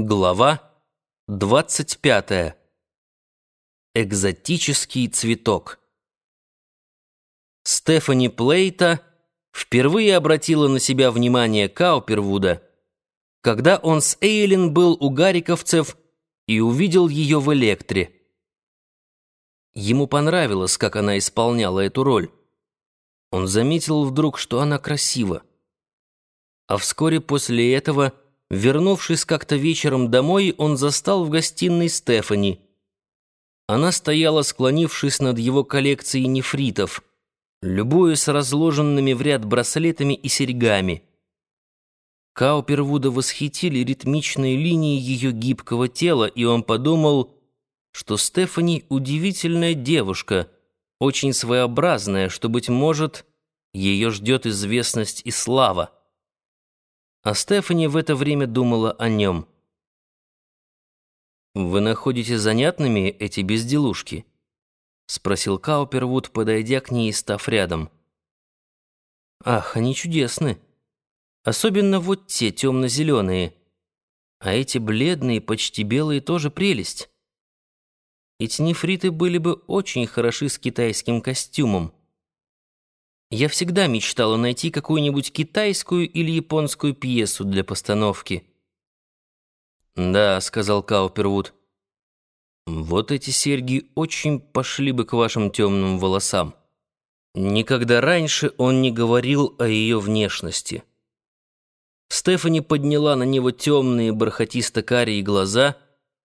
Глава 25. Экзотический цветок. Стефани Плейта впервые обратила на себя внимание Каупервуда, когда он с Эйлин был у гариковцев и увидел ее в электре. Ему понравилось, как она исполняла эту роль. Он заметил вдруг, что она красива. А вскоре после этого – Вернувшись как-то вечером домой, он застал в гостиной Стефани. Она стояла, склонившись над его коллекцией нефритов, любуясь разложенными в ряд браслетами и серьгами. Каупервуда восхитили ритмичные линии ее гибкого тела, и он подумал, что Стефани удивительная девушка, очень своеобразная, что, быть может, ее ждет известность и слава а Стефани в это время думала о нем. «Вы находите занятными эти безделушки?» — спросил Каупервуд, подойдя к ней и став рядом. «Ах, они чудесны. Особенно вот те темно-зеленые. А эти бледные, почти белые тоже прелесть. Эти нефриты были бы очень хороши с китайским костюмом». Я всегда мечтала найти какую-нибудь китайскую или японскую пьесу для постановки. «Да», — сказал Каупервуд, — «вот эти серьги очень пошли бы к вашим темным волосам». Никогда раньше он не говорил о ее внешности. Стефани подняла на него темные бархатисто-карие глаза,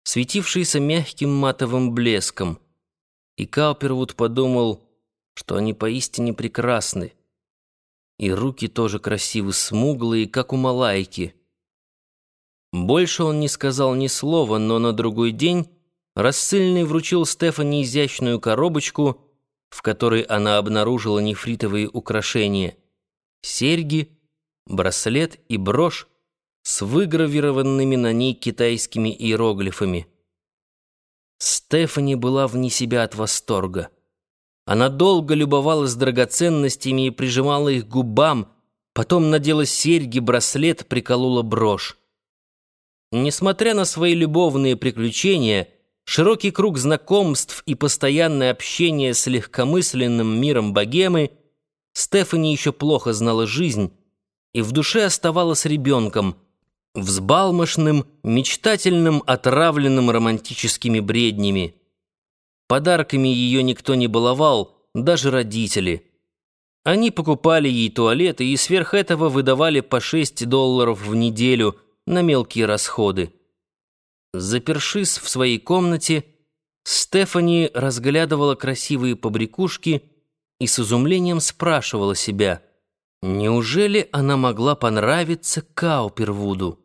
светившиеся мягким матовым блеском, и Каупервуд подумал — что они поистине прекрасны. И руки тоже красивы, смуглые, как у малайки. Больше он не сказал ни слова, но на другой день рассыльный вручил Стефани изящную коробочку, в которой она обнаружила нефритовые украшения, серьги, браслет и брошь с выгравированными на ней китайскими иероглифами. Стефани была вне себя от восторга. Она долго любовалась драгоценностями и прижимала их к губам, потом надела серьги, браслет, приколола брошь. Несмотря на свои любовные приключения, широкий круг знакомств и постоянное общение с легкомысленным миром богемы, Стефани еще плохо знала жизнь и в душе оставалась ребенком, взбалмошным, мечтательным, отравленным романтическими бреднями. Подарками ее никто не баловал, даже родители. Они покупали ей туалеты и сверх этого выдавали по 6 долларов в неделю на мелкие расходы. Запершись в своей комнате, Стефани разглядывала красивые побрякушки и с изумлением спрашивала себя, неужели она могла понравиться Каупервуду?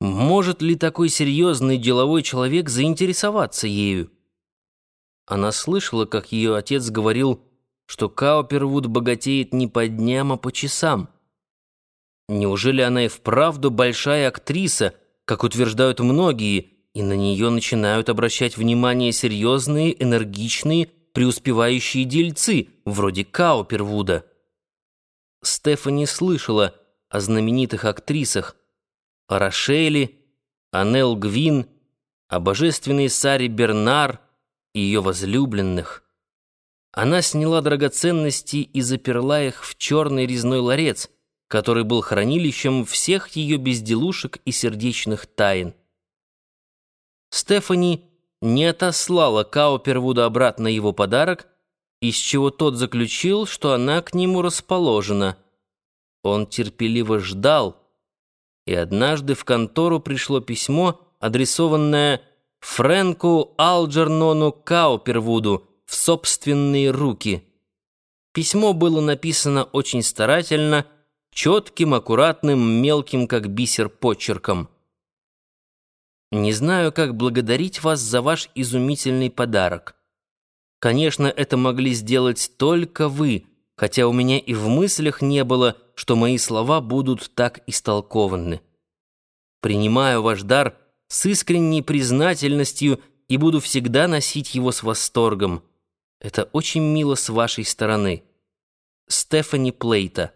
Может ли такой серьезный деловой человек заинтересоваться ею? Она слышала, как ее отец говорил, что Каупервуд богатеет не по дням, а по часам. Неужели она и вправду большая актриса, как утверждают многие, и на нее начинают обращать внимание серьезные, энергичные, преуспевающие дельцы, вроде Каупервуда? Стефани слышала о знаменитых актрисах, о Рошеле, о Нел Гвин, о божественной Саре Бернар, ее возлюбленных. Она сняла драгоценности и заперла их в черный резной ларец, который был хранилищем всех ее безделушек и сердечных тайн. Стефани не отослала Каупервуда обратно его подарок, из чего тот заключил, что она к нему расположена. Он терпеливо ждал, и однажды в контору пришло письмо, адресованное Фрэнку Алджернону Каупервуду в собственные руки. Письмо было написано очень старательно, четким, аккуратным, мелким, как бисер, почерком. «Не знаю, как благодарить вас за ваш изумительный подарок. Конечно, это могли сделать только вы, хотя у меня и в мыслях не было, что мои слова будут так истолкованы. Принимаю ваш дар — с искренней признательностью и буду всегда носить его с восторгом. Это очень мило с вашей стороны. Стефани Плейта